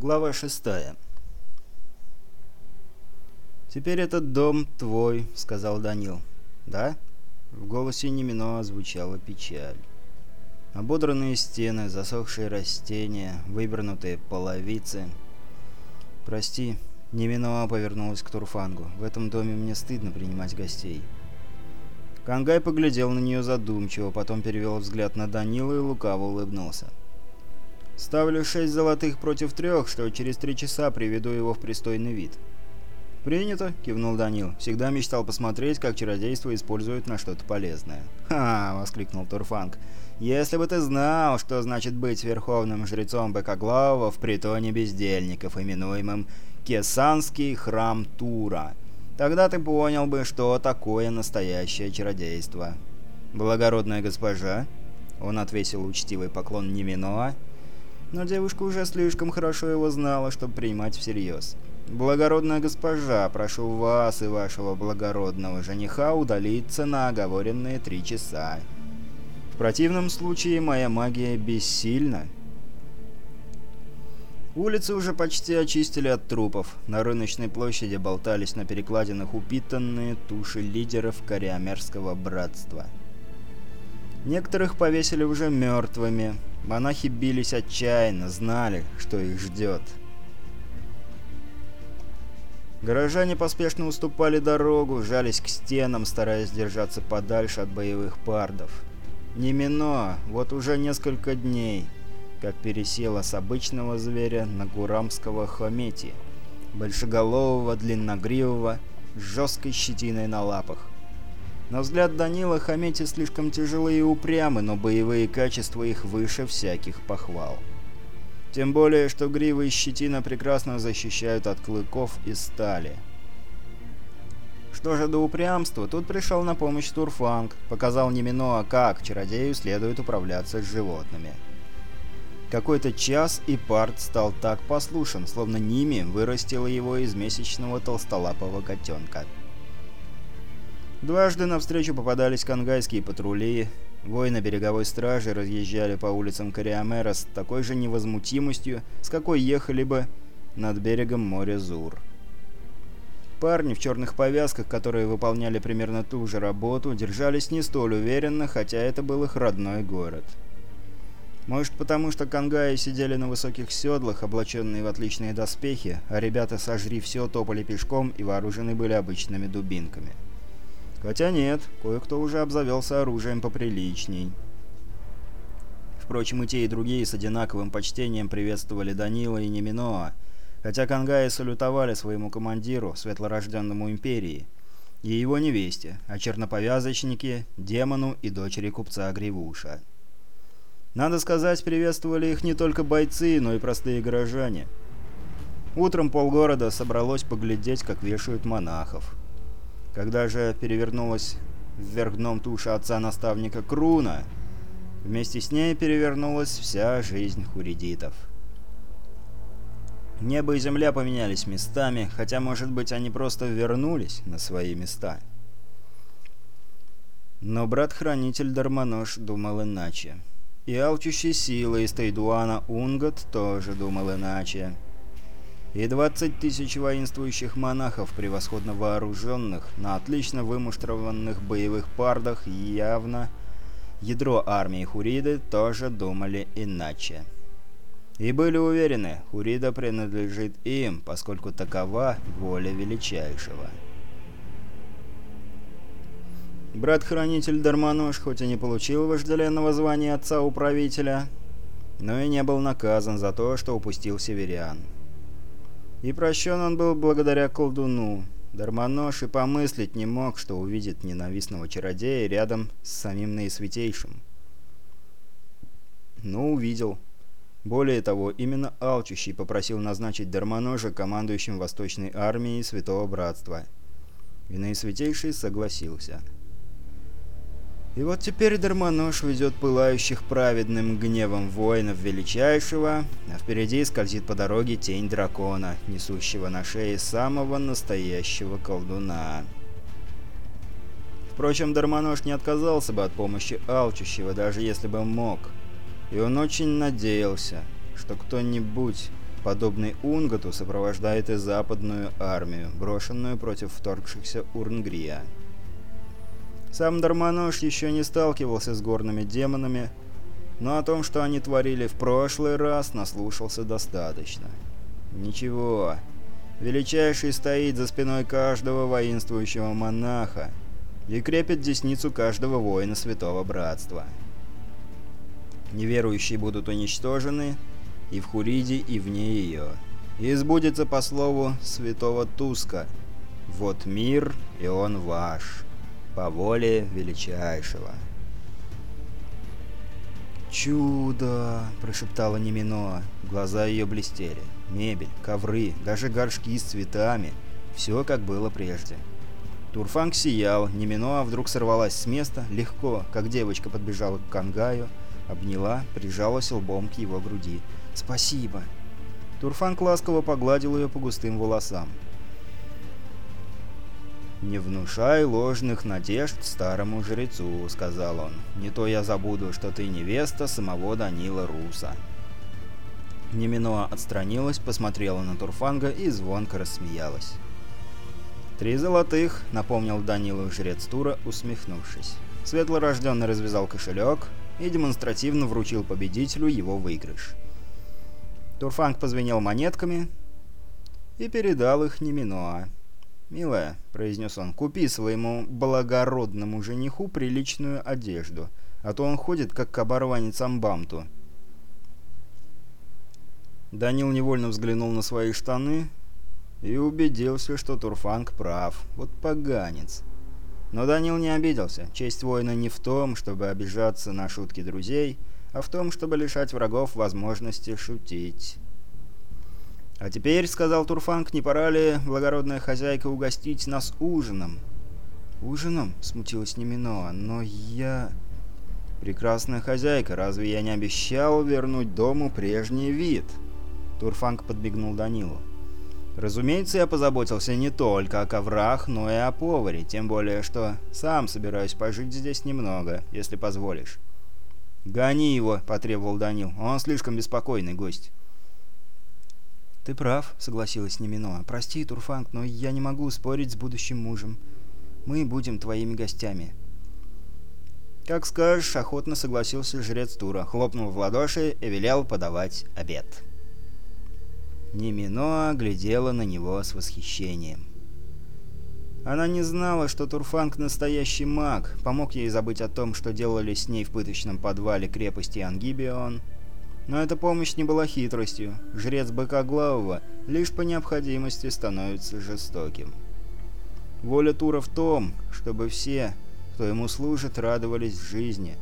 Глава 6 «Теперь этот дом твой», — сказал Данил. «Да?» В голосе Немино звучала печаль. Ободранные стены, засохшие растения, вывернутые половицы. «Прости», — Немино повернулась к Турфангу. «В этом доме мне стыдно принимать гостей». Кангай поглядел на нее задумчиво, потом перевел взгляд на Данила и лукаво улыбнулся. Ставлю 6 золотых против трех, что через три часа приведу его в пристойный вид. «Принято», — кивнул Данил. «Всегда мечтал посмотреть, как чародейство используют на что-то полезное». «Ха!» — воскликнул Турфанг. «Если бы ты знал, что значит быть верховным жрецом Бекоглава в притоне бездельников, именуемым Кесанский храм Тура, тогда ты понял бы, что такое настоящее чародейство». «Благородная госпожа», — он отвесил учтивый поклон Неминоа, — но девушка уже слишком хорошо его знала, чтобы принимать всерьез. «Благородная госпожа, прошу вас и вашего благородного жениха удалиться на оговоренные три часа. В противном случае моя магия бессильна». Улицы уже почти очистили от трупов. На рыночной площади болтались на перекладинах упитанные туши лидеров кориомерского братства. Некоторых повесили уже мертвыми, Монахи бились отчаянно, знали, что их ждет. Горожане поспешно уступали дорогу, жались к стенам, стараясь держаться подальше от боевых пардов. Немино, вот уже несколько дней, как пересела с обычного зверя на гурамского хомети, большеголового, длинногривого, с жесткой щетиной на лапах. На взгляд Данила Хамети слишком тяжелые и упрямы, но боевые качества их выше всяких похвал. Тем более, что гривы и щетина прекрасно защищают от клыков и стали. Что же до упрямства, тут пришел на помощь Турфанг, показал Неминоа, как чародею следует управляться с животными. Какой-то час и парт стал так послушен, словно Ними вырастила его из месячного толстолапого котенка. Дважды навстречу попадались конгайские патрули, воины береговой стражи разъезжали по улицам Кориамера с такой же невозмутимостью, с какой ехали бы над берегом моря Зур. Парни в черных повязках, которые выполняли примерно ту же работу, держались не столь уверенно, хотя это был их родной город. Может потому, что конгаи сидели на высоких седлах, облаченные в отличные доспехи, а ребята сожри все топали пешком и вооружены были обычными дубинками. Хотя нет, кое-кто уже обзавелся оружием поприличней. Впрочем, и те, и другие с одинаковым почтением приветствовали Данила и Неминоа, хотя конгаи салютовали своему командиру, светлорожденному империи, и его невесте, а черноповязочники – демону и дочери купца Гривуша. Надо сказать, приветствовали их не только бойцы, но и простые горожане. Утром полгорода собралось поглядеть, как вешают монахов. Когда же перевернулась вверх дном туша отца-наставника Круна, вместе с ней перевернулась вся жизнь хуридитов. Небо и земля поменялись местами, хотя, может быть, они просто вернулись на свои места. Но брат-хранитель Дармонож думал иначе. И алчущий силы из Тайдуана Унгот тоже думал иначе и 20 тысяч воинствующих монахов, превосходно вооруженных, на отлично вымуштрованных боевых пардах, явно ядро армии Хуриды тоже думали иначе. И были уверены, Хурида принадлежит им, поскольку такова воля Величайшего. Брат-хранитель Дармануш хоть и не получил вожделенного звания отца-управителя, но и не был наказан за то, что упустил северян. И прощен он был благодаря колдуну. Дармонож и помыслить не мог, что увидит ненавистного чародея рядом с самим наисвятейшим. Но увидел. Более того, именно Алчущий попросил назначить Дармоножа командующим Восточной армией Святого Братства. И наисвятейший согласился – и вот теперь Дармонож ведет пылающих праведным гневом воинов Величайшего, а впереди скользит по дороге тень дракона, несущего на шее самого настоящего колдуна. Впрочем, Дармонож не отказался бы от помощи алчущего, даже если бы мог. И он очень надеялся, что кто-нибудь, подобный Унгату, сопровождает и западную армию, брошенную против вторгшихся Урнгрия. Сам Дармонож еще не сталкивался с горными демонами, но о том, что они творили в прошлый раз, наслушался достаточно. Ничего. Величайший стоит за спиной каждого воинствующего монаха и крепит десницу каждого воина Святого Братства. Неверующие будут уничтожены и в Хуриде, и вне ее. И сбудется по слову святого Туска. «Вот мир, и он ваш» по воле величайшего. «Чудо!» – прошептала Немино. Глаза ее блестели. Мебель, ковры, даже горшки с цветами. Все, как было прежде. Турфанг сиял, Немино а вдруг сорвалась с места, легко, как девочка подбежала к Кангаю, обняла, прижалась лбом к его груди. «Спасибо!» Турфанг ласково погладил ее по густым волосам. «Не внушай ложных надежд старому жрецу», — сказал он. «Не то я забуду, что ты невеста самого Данила Руса». Неминоа отстранилась, посмотрела на Турфанга и звонко рассмеялась. «Три золотых», — напомнил Данилу жрец Тура, усмехнувшись. Светлорожденный развязал кошелек и демонстративно вручил победителю его выигрыш. Турфанг позвенел монетками и передал их Неминоа. «Милая», — произнес он, — «купи своему благородному жениху приличную одежду, а то он ходит, как оборванец амбамту». Данил невольно взглянул на свои штаны и убедился, что Турфанг прав. Вот поганец. Но Данил не обиделся. Честь воина не в том, чтобы обижаться на шутки друзей, а в том, чтобы лишать врагов возможности шутить. А теперь, сказал Турфанг, не пора ли, благородная хозяйка, угостить нас ужином? Ужином? Смутилась Неминоа. Но я... Прекрасная хозяйка, разве я не обещал вернуть дому прежний вид? Турфанг подбегнул Данилу. Разумеется, я позаботился не только о коврах, но и о поваре, тем более, что сам собираюсь пожить здесь немного, если позволишь. «Гони его», — потребовал Данил, — «он слишком беспокойный гость». «Ты прав», — согласилась Немино. «Прости, Турфанг, но я не могу спорить с будущим мужем. Мы будем твоими гостями». «Как скажешь», — охотно согласился жрец Тура, хлопнул в ладоши и велел подавать обед. Немино глядела на него с восхищением. Она не знала, что Турфанг настоящий маг, помог ей забыть о том, что делали с ней в пыточном подвале крепости Ангибион — но эта помощь не была хитростью. Жрец Быкоглавого лишь по необходимости становится жестоким. Воля Тура в том, чтобы все, кто ему служит, радовались жизни,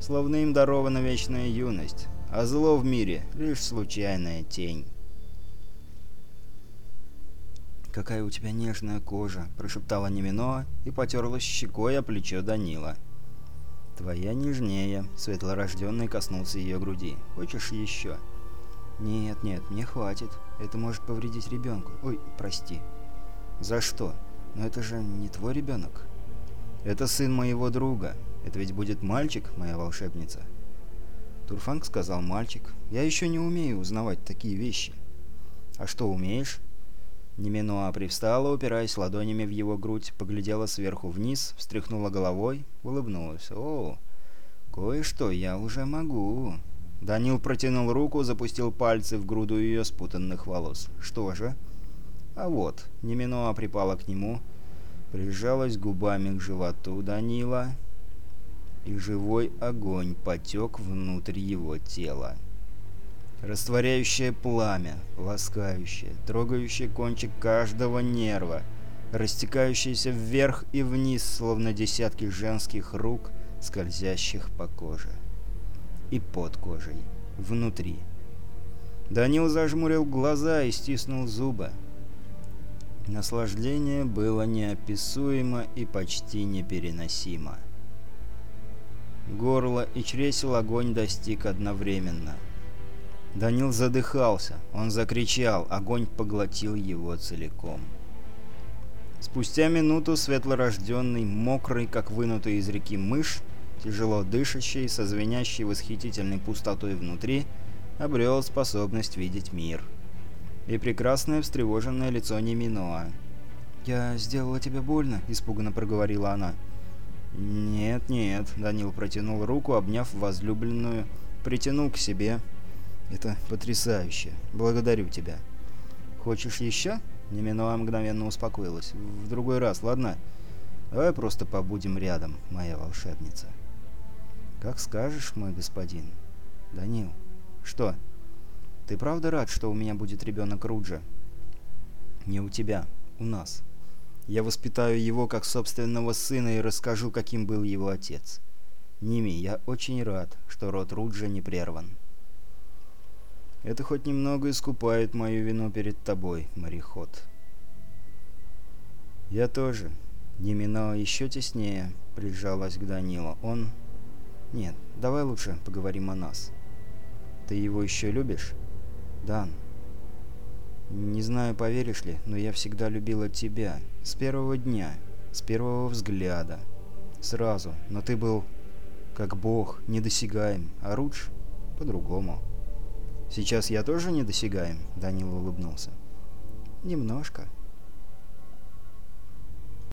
словно им дарована вечная юность, а зло в мире — лишь случайная тень. «Какая у тебя нежная кожа!» — прошептала Немино и потерлась щекой о плечо Данила. — «Твоя нежнее», — светлорожденный коснулся ее груди. «Хочешь еще?» «Нет, нет, мне хватит. Это может повредить ребенку. Ой, прости». «За что? Но это же не твой ребенок». «Это сын моего друга. Это ведь будет мальчик, моя волшебница». Турфанг сказал «мальчик». «Я еще не умею узнавать такие вещи». «А что умеешь?» Неминуа привстала, упираясь ладонями в его грудь, поглядела сверху вниз, встряхнула головой, улыбнулась. «О, кое-что я уже могу». Данил протянул руку, запустил пальцы в груду ее спутанных волос. «Что же?» «А вот». Неминуа припала к нему, прижалась губами к животу Данила, и живой огонь потек внутрь его тела растворяющее пламя, ласкающее, трогающее кончик каждого нерва, растекающееся вверх и вниз, словно десятки женских рук, скользящих по коже. И под кожей, внутри. Данил зажмурил глаза и стиснул зубы. Наслаждение было неописуемо и почти непереносимо. Горло и чресел огонь достиг одновременно — Данил задыхался. Он закричал. Огонь поглотил его целиком. Спустя минуту светлорожденный, мокрый, как вынутый из реки мышь, тяжело дышащий, со звенящей восхитительной пустотой внутри, обрел способность видеть мир. И прекрасное встревоженное лицо Неминоа. «Я сделала тебе больно», — испуганно проговорила она. «Нет, нет», — Данил протянул руку, обняв возлюбленную, притянул к себе, — это потрясающе. Благодарю тебя. Хочешь еще? Неминова мгновенно успокоилась. В другой раз, ладно? Давай просто побудем рядом, моя волшебница. Как скажешь, мой господин. Данил. Что? Ты правда рад, что у меня будет ребенок Руджа? Не у тебя, у нас. Я воспитаю его как собственного сына и расскажу, каким был его отец. Ними, я очень рад, что род Руджа не прерван. Это хоть немного искупает мою вину перед тобой, мореход. Я тоже. Немино еще теснее прижалась к Данилу. Он... Нет, давай лучше поговорим о нас. Ты его еще любишь? Дан. Не знаю, поверишь ли, но я всегда любила тебя. С первого дня, с первого взгляда. Сразу, но ты был как бог, недосягаем, а Рудж по-другому. «Сейчас я тоже недосягаем?» — Данил улыбнулся. «Немножко»,